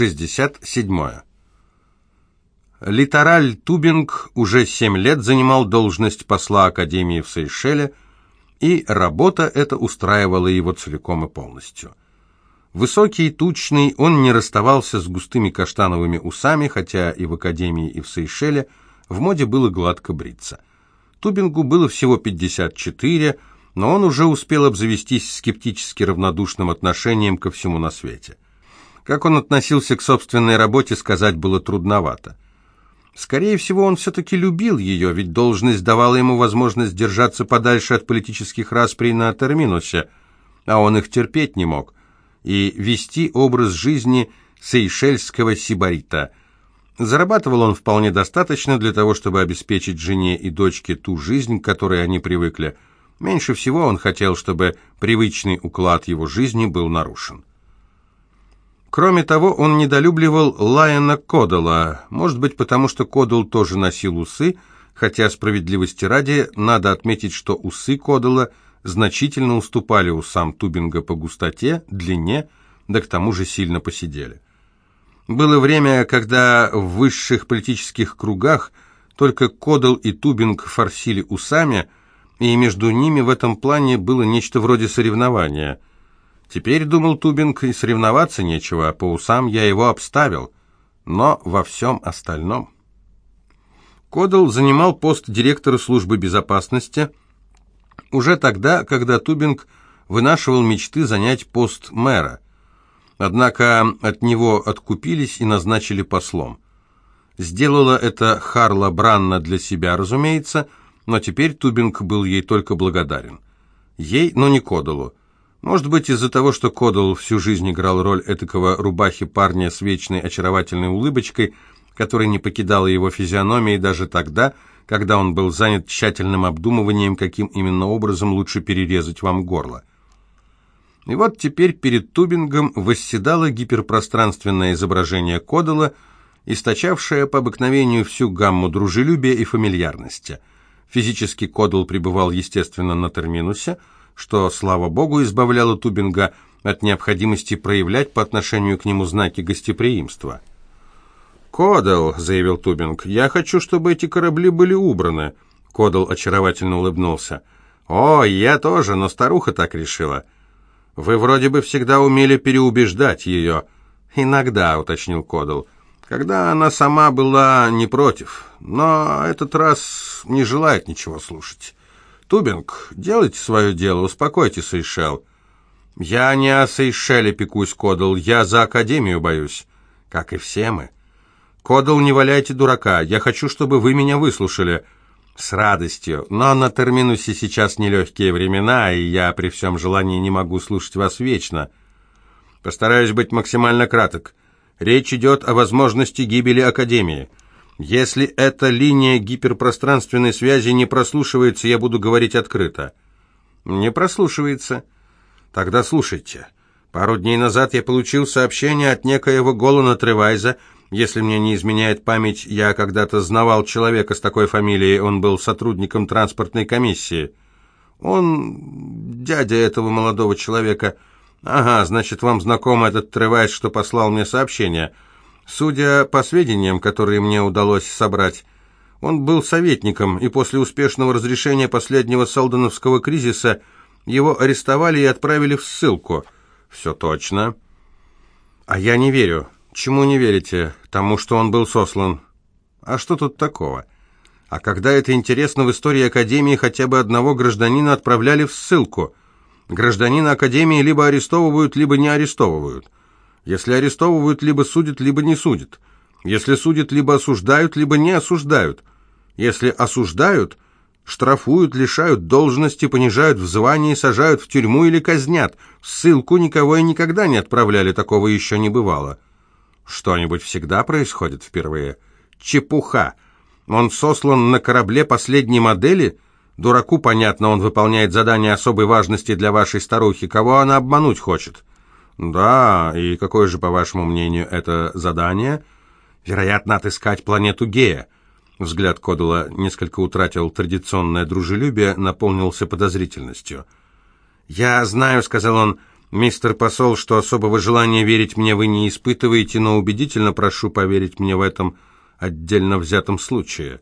67. Литераль Тубинг уже семь лет занимал должность посла Академии в Сейшеле, и работа эта устраивала его целиком и полностью. Высокий и тучный, он не расставался с густыми каштановыми усами, хотя и в Академии, и в Сейшеле в моде было гладко бриться. Тубингу было всего 54, но он уже успел обзавестись скептически равнодушным отношением ко всему на свете. Как он относился к собственной работе, сказать было трудновато. Скорее всего, он все-таки любил ее, ведь должность давала ему возможность держаться подальше от политических расприй на Терминусе, а он их терпеть не мог, и вести образ жизни сейшельского сибарита. Зарабатывал он вполне достаточно для того, чтобы обеспечить жене и дочке ту жизнь, к которой они привыкли. Меньше всего он хотел, чтобы привычный уклад его жизни был нарушен. Кроме того, он недолюбливал Лайена Кодала, может быть, потому что Кодал тоже носил усы, хотя справедливости ради надо отметить, что усы Кодала значительно уступали усам Тубинга по густоте, длине, да к тому же сильно посидели. Было время, когда в высших политических кругах только Кодал и Тубинг форсили усами, и между ними в этом плане было нечто вроде соревнования – Теперь, думал Тубинг, и соревноваться нечего, а по усам я его обставил. Но во всем остальном... Кодал занимал пост директора службы безопасности уже тогда, когда Тубинг вынашивал мечты занять пост мэра. Однако от него откупились и назначили послом. Сделала это Харла Бранна для себя, разумеется, но теперь Тубинг был ей только благодарен. Ей, но не Кодалу. Может быть, из-за того, что Кодал всю жизнь играл роль этакого рубахи парня с вечной очаровательной улыбочкой, которая не покидала его физиономии даже тогда, когда он был занят тщательным обдумыванием, каким именно образом лучше перерезать вам горло. И вот теперь перед Тубингом восседало гиперпространственное изображение Кодала, источавшее по обыкновению всю гамму дружелюбия и фамильярности. Физически Кодал пребывал, естественно, на терминусе, что, слава богу, избавляло Тубинга от необходимости проявлять по отношению к нему знаки гостеприимства. «Кодал», — заявил Тубинг, — «я хочу, чтобы эти корабли были убраны». Кодал очаровательно улыбнулся. «О, я тоже, но старуха так решила». «Вы вроде бы всегда умели переубеждать ее». «Иногда», — уточнил Кодал, — «когда она сама была не против, но этот раз не желает ничего слушать». «Тубинг, делайте свое дело, успокойте Сейшел». «Я не о Сейшеле пекусь, Кодал, я за Академию боюсь». «Как и все мы». «Кодал, не валяйте дурака, я хочу, чтобы вы меня выслушали». «С радостью, но на терминусе сейчас нелегкие времена, и я при всем желании не могу слушать вас вечно». «Постараюсь быть максимально краток. Речь идет о возможности гибели Академии». Если эта линия гиперпространственной связи не прослушивается, я буду говорить открыто. Не прослушивается. Тогда слушайте. Пару дней назад я получил сообщение от некоего Голана Тревайза. Если мне не изменяет память, я когда-то знавал человека с такой фамилией, он был сотрудником транспортной комиссии. Он дядя этого молодого человека. Ага, значит, вам знаком этот Тревайз, что послал мне сообщение. Судя по сведениям, которые мне удалось собрать, он был советником, и после успешного разрешения последнего Салдановского кризиса его арестовали и отправили в ссылку. Все точно. А я не верю. Чему не верите? Тому, что он был сослан. А что тут такого? А когда это интересно в истории Академии, хотя бы одного гражданина отправляли в ссылку. Гражданина Академии либо арестовывают, либо не арестовывают. Если арестовывают, либо судят, либо не судят. Если судят, либо осуждают, либо не осуждают. Если осуждают, штрафуют, лишают должности, понижают в звании, сажают в тюрьму или казнят. В ссылку никого и никогда не отправляли, такого еще не бывало. Что-нибудь всегда происходит впервые. Чепуха. Он сослан на корабле последней модели? Дураку понятно, он выполняет задание особой важности для вашей старухи. Кого она обмануть хочет?» «Да, и какое же, по вашему мнению, это задание?» «Вероятно, отыскать планету Гея». Взгляд Кодала несколько утратил традиционное дружелюбие, наполнился подозрительностью. «Я знаю», — сказал он, Мистер посол, что особого желания верить мне вы не испытываете, но убедительно прошу поверить мне в этом отдельно взятом случае.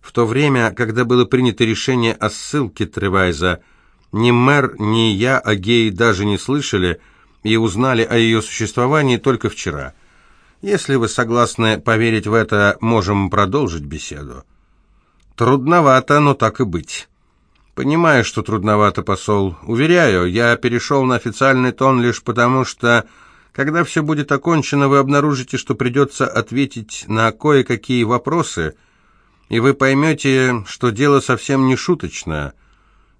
В то время, когда было принято решение о ссылке Тревайза, ни мэр, ни я о гее даже не слышали и узнали о ее существовании только вчера. Если вы согласны поверить в это, можем продолжить беседу. Трудновато, но так и быть. Понимаю, что трудновато, посол. Уверяю, я перешел на официальный тон лишь потому, что, когда все будет окончено, вы обнаружите, что придется ответить на кое-какие вопросы, и вы поймете, что дело совсем не шуточное.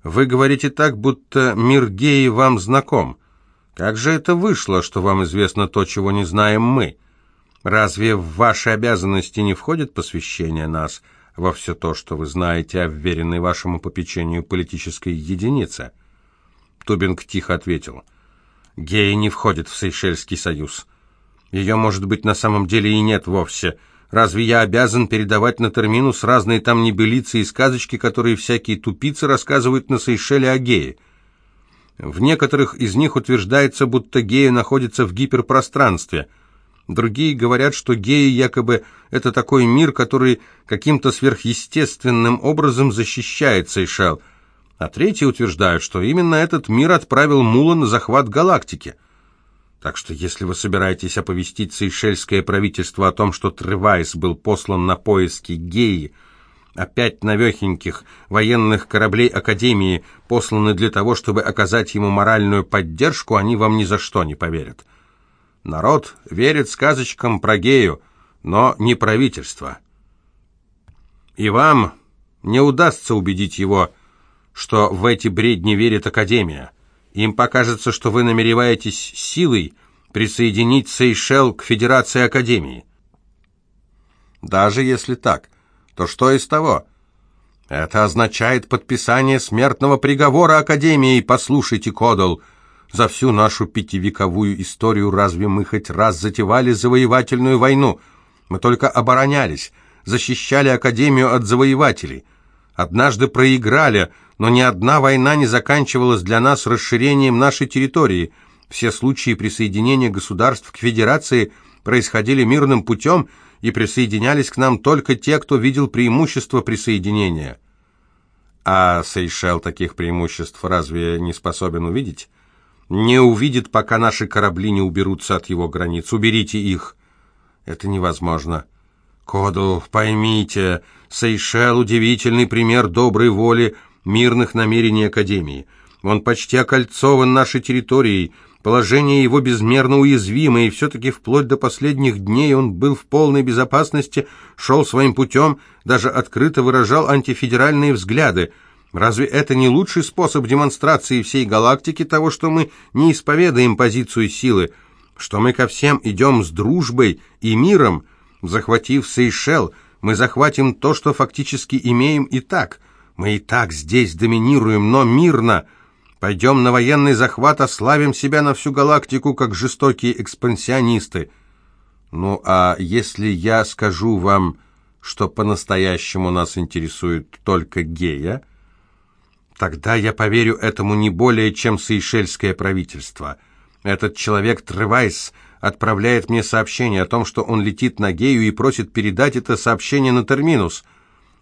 Вы говорите так, будто мир геи вам знаком. Как же это вышло, что вам известно то, чего не знаем мы? Разве в ваши обязанности не входит посвящение нас – во все то, что вы знаете о вверенной вашему попечению политической единице?» Тубинг тихо ответил. «Гея не входит в Сейшельский союз. Ее, может быть, на самом деле и нет вовсе. Разве я обязан передавать на терминус разные там небылицы и сказочки, которые всякие тупицы рассказывают на Сейшеле о гее?» В некоторых из них утверждается, будто гея находится в гиперпространстве – Другие говорят, что геи якобы это такой мир, который каким-то сверхъестественным образом защищает Сейшел. А третьи утверждают, что именно этот мир отправил Мула на захват галактики. Так что если вы собираетесь оповестить сейшельское правительство о том, что Тревайс был послан на поиски геи, опять новехеньких военных кораблей Академии посланы для того, чтобы оказать ему моральную поддержку, они вам ни за что не поверят. Народ верит сказочкам про гею, но не правительство. И вам не удастся убедить его, что в эти бредни верит Академия. Им покажется, что вы намереваетесь силой присоединить Сейшел к Федерации Академии. Даже если так, то что из того? Это означает подписание смертного приговора Академии, послушайте, Кодал, — за всю нашу пятивековую историю разве мы хоть раз затевали завоевательную войну? Мы только оборонялись, защищали Академию от завоевателей. Однажды проиграли, но ни одна война не заканчивалась для нас расширением нашей территории. Все случаи присоединения государств к Федерации происходили мирным путем, и присоединялись к нам только те, кто видел преимущество присоединения. А Сейшел таких преимуществ разве не способен увидеть? Не увидит, пока наши корабли не уберутся от его границ. Уберите их. Это невозможно. Коду, поймите, Сейшел — удивительный пример доброй воли, мирных намерений Академии. Он почти окольцован нашей территорией, положение его безмерно уязвимо, и все-таки вплоть до последних дней он был в полной безопасности, шел своим путем, даже открыто выражал антифедеральные взгляды — Разве это не лучший способ демонстрации всей галактики того, что мы не исповедаем позицию силы, что мы ко всем идем с дружбой и миром? Захватив Сейшел, мы захватим то, что фактически имеем и так. Мы и так здесь доминируем, но мирно. Пойдем на военный захват, ославим себя на всю галактику, как жестокие экспансионисты. Ну, а если я скажу вам, что по-настоящему нас интересует только гея, Тогда я поверю этому не более, чем сейшельское правительство. Этот человек Тревайс отправляет мне сообщение о том, что он летит на Гею и просит передать это сообщение на Терминус.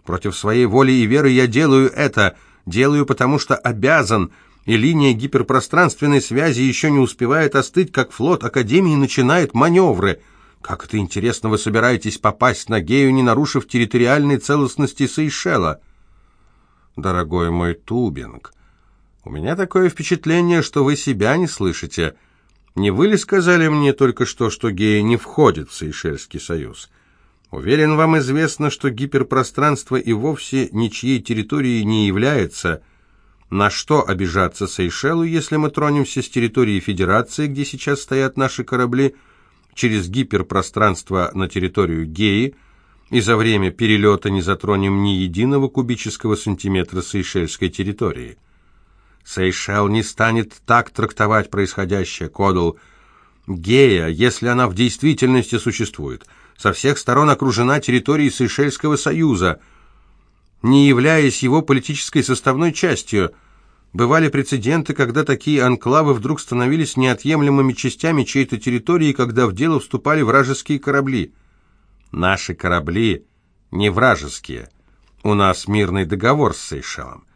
Против своей воли и веры я делаю это, делаю потому что обязан, и линия гиперпространственной связи еще не успевает остыть, как флот Академии начинает маневры. Как это интересно, вы собираетесь попасть на Гею, не нарушив территориальной целостности Сейшела?» дорогой мой Тубинг. У меня такое впечатление, что вы себя не слышите. Не вы ли сказали мне только что, что геи не входят в Сейшельский союз? Уверен, вам известно, что гиперпространство и вовсе ничьей территорией не является. На что обижаться Сейшелу, если мы тронемся с территории Федерации, где сейчас стоят наши корабли, через гиперпространство на территорию Геи, и за время перелета не затронем ни единого кубического сантиметра сейшельской территории. Сейшел не станет так трактовать происходящее, Кодл. Гея, если она в действительности существует, со всех сторон окружена территорией Сейшельского союза, не являясь его политической составной частью. Бывали прецеденты, когда такие анклавы вдруг становились неотъемлемыми частями чьей-то территории, когда в дело вступали вражеские корабли. Наши корабли не вражеские. У нас мирный договор с Сейшелом.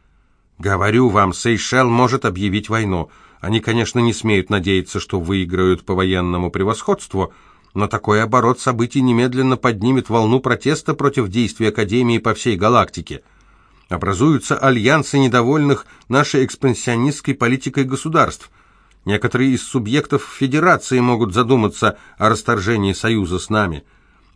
Говорю вам, Сейшел может объявить войну. Они, конечно, не смеют надеяться, что выиграют по военному превосходству, но такой оборот событий немедленно поднимет волну протеста против действий Академии по всей галактике. Образуются альянсы недовольных нашей экспансионистской политикой государств. Некоторые из субъектов Федерации могут задуматься о расторжении союза с нами.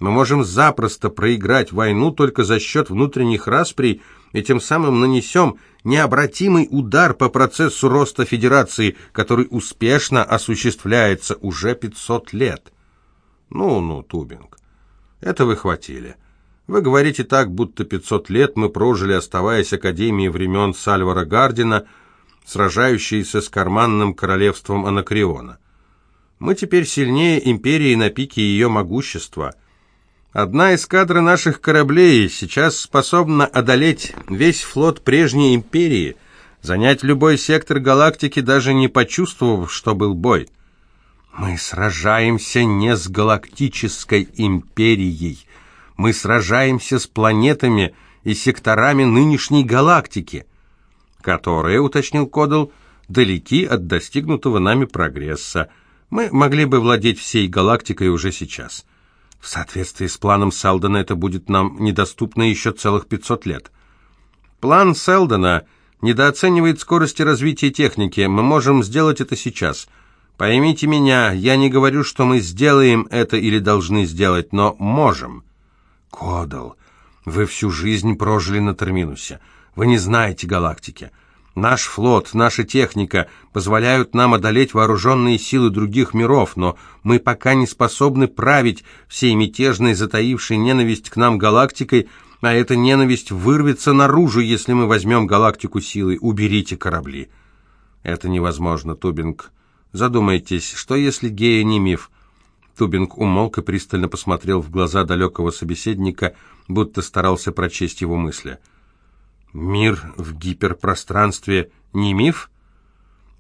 Мы можем запросто проиграть войну только за счет внутренних расприй и тем самым нанесем необратимый удар по процессу роста Федерации, который успешно осуществляется уже 500 лет. Ну-ну, Тубинг, это вы хватили. Вы говорите так, будто 500 лет мы прожили, оставаясь Академией времен Сальвара Гардина, сражающейся с карманным королевством Анакреона. Мы теперь сильнее империи на пике ее могущества. Одна из кадры наших кораблей сейчас способна одолеть весь флот прежней империи, занять любой сектор галактики, даже не почувствовав, что был бой. Мы сражаемся не с галактической империей. Мы сражаемся с планетами и секторами нынешней галактики, которые, уточнил Кодал, далеки от достигнутого нами прогресса. Мы могли бы владеть всей галактикой уже сейчас. В соответствии с планом Селдона это будет нам недоступно еще целых 500 лет. План Селдона недооценивает скорости развития техники. Мы можем сделать это сейчас – Поймите меня, я не говорю, что мы сделаем это или должны сделать, но можем. Кодал, вы всю жизнь прожили на Терминусе. Вы не знаете галактики. Наш флот, наша техника позволяют нам одолеть вооруженные силы других миров, но мы пока не способны править всей мятежной, затаившей ненависть к нам галактикой, а эта ненависть вырвется наружу, если мы возьмем галактику силой. Уберите корабли. Это невозможно, Тубинг. Задумайтесь, что если гея не миф? Тубинг умолк и пристально посмотрел в глаза далекого собеседника, будто старался прочесть его мысли. «Мир в гиперпространстве не миф?»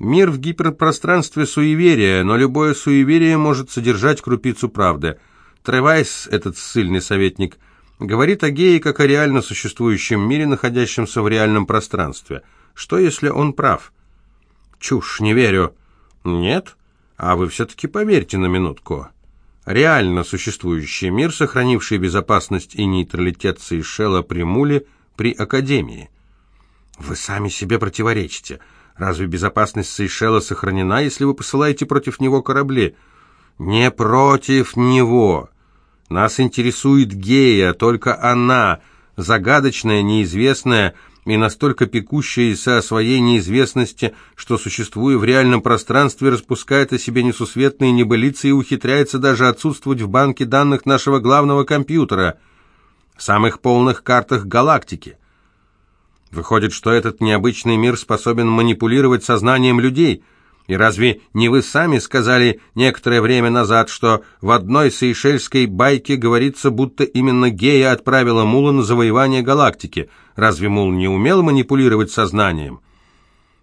«Мир в гиперпространстве — суеверие, но любое суеверие может содержать крупицу правды. Тревайс, этот ссыльный советник, говорит о гее как о реально существующем мире, находящемся в реальном пространстве. Что, если он прав?» «Чушь, не верю». Нет? А вы все-таки поверьте на минутку. Реально существующий мир, сохранивший безопасность и нейтралитет Сейшела при Муле при Академии. Вы сами себе противоречите. Разве безопасность Сейшела сохранена, если вы посылаете против него корабли? Не против него. Нас интересует Гея, только она, загадочная, неизвестная, и настолько пекущаяся о своей неизвестности, что, существуя в реальном пространстве, распускает о себе несусветные небылицы и ухитряется даже отсутствовать в банке данных нашего главного компьютера, самых полных картах галактики. Выходит, что этот необычный мир способен манипулировать сознанием людей – и разве не вы сами сказали некоторое время назад, что в одной сейшельской байке говорится, будто именно Гея отправила Мула на завоевание галактики? Разве Мул не умел манипулировать сознанием?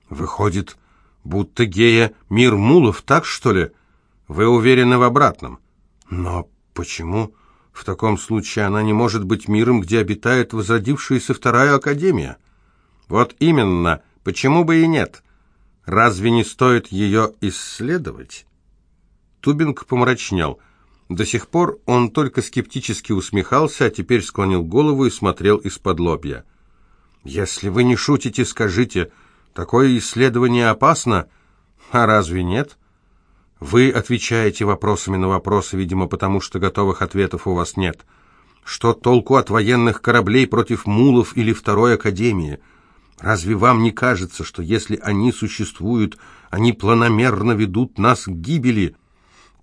Выходит, будто Гея мир Мулов, так что ли? Вы уверены в обратном. Но почему в таком случае она не может быть миром, где обитает возродившаяся вторая Академия? Вот именно, почему бы и нет?» Разве не стоит ее исследовать? Тубинг помрачнел. До сих пор он только скептически усмехался, а теперь склонил голову и смотрел из-под лобья. «Если вы не шутите, скажите, такое исследование опасно? А разве нет?» «Вы отвечаете вопросами на вопросы, видимо, потому что готовых ответов у вас нет. Что толку от военных кораблей против мулов или Второй Академии?» Разве вам не кажется, что если они существуют, они планомерно ведут нас к гибели?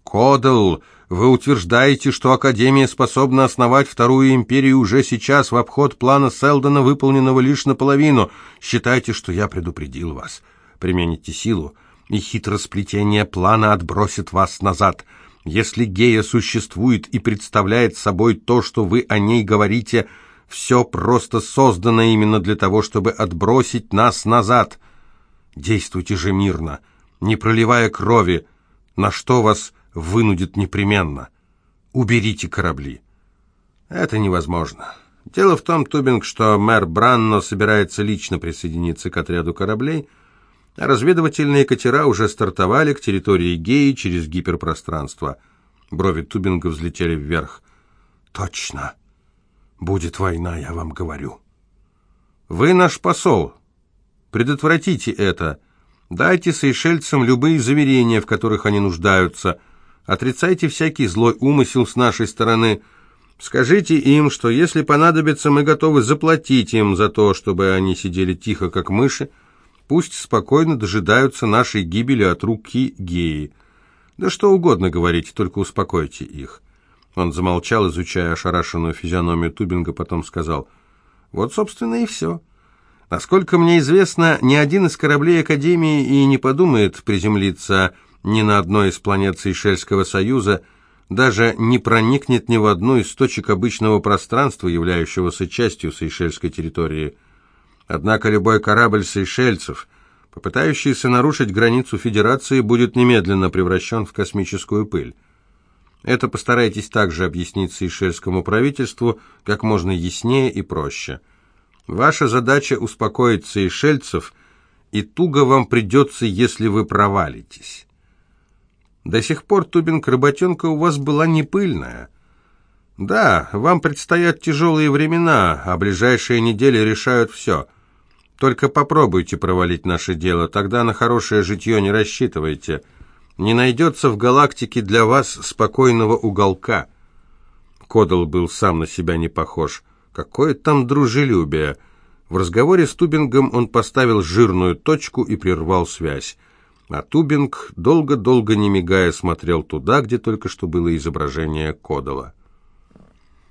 Кодал, вы утверждаете, что Академия способна основать Вторую Империю уже сейчас в обход плана Селдона, выполненного лишь наполовину. Считайте, что я предупредил вас. Примените силу, и хитросплетение плана отбросит вас назад. Если Гея существует и представляет собой то, что вы о ней говорите – все просто создано именно для того, чтобы отбросить нас назад. Действуйте же мирно, не проливая крови, на что вас вынудит непременно. Уберите корабли. Это невозможно. Дело в том, Тубинг, что мэр Бранно собирается лично присоединиться к отряду кораблей, а разведывательные катера уже стартовали к территории Геи через гиперпространство. Брови Тубинга взлетели вверх. «Точно! Будет война, я вам говорю!» «Вы наш посол. Предотвратите это. Дайте сейшельцам любые заверения, в которых они нуждаются. Отрицайте всякий злой умысел с нашей стороны». Скажите им, что если понадобится, мы готовы заплатить им за то, чтобы они сидели тихо, как мыши, пусть спокойно дожидаются нашей гибели от руки геи. Да что угодно говорите, только успокойте их». Он замолчал, изучая ошарашенную физиономию Тубинга, потом сказал, «Вот, собственно, и все. Насколько мне известно, ни один из кораблей Академии и не подумает приземлиться ни на одной из планет Сейшельского Союза, даже не проникнет ни в одну из точек обычного пространства, являющегося частью сейшельской территории. Однако любой корабль сейшельцев, попытающийся нарушить границу Федерации, будет немедленно превращен в космическую пыль. Это постарайтесь также объяснить сейшельскому правительству как можно яснее и проще. Ваша задача успокоить сейшельцев, и туго вам придется, если вы провалитесь. До сих пор, Тубинг, работенка у вас была не пыльная. Да, вам предстоят тяжелые времена, а ближайшие недели решают все. Только попробуйте провалить наше дело, тогда на хорошее житье не рассчитывайте. Не найдется в галактике для вас спокойного уголка. Кодал был сам на себя не похож. Какое там дружелюбие! В разговоре с Тубингом он поставил жирную точку и прервал связь. А Тубинг долго-долго не мигая смотрел туда, где только что было изображение Кодала.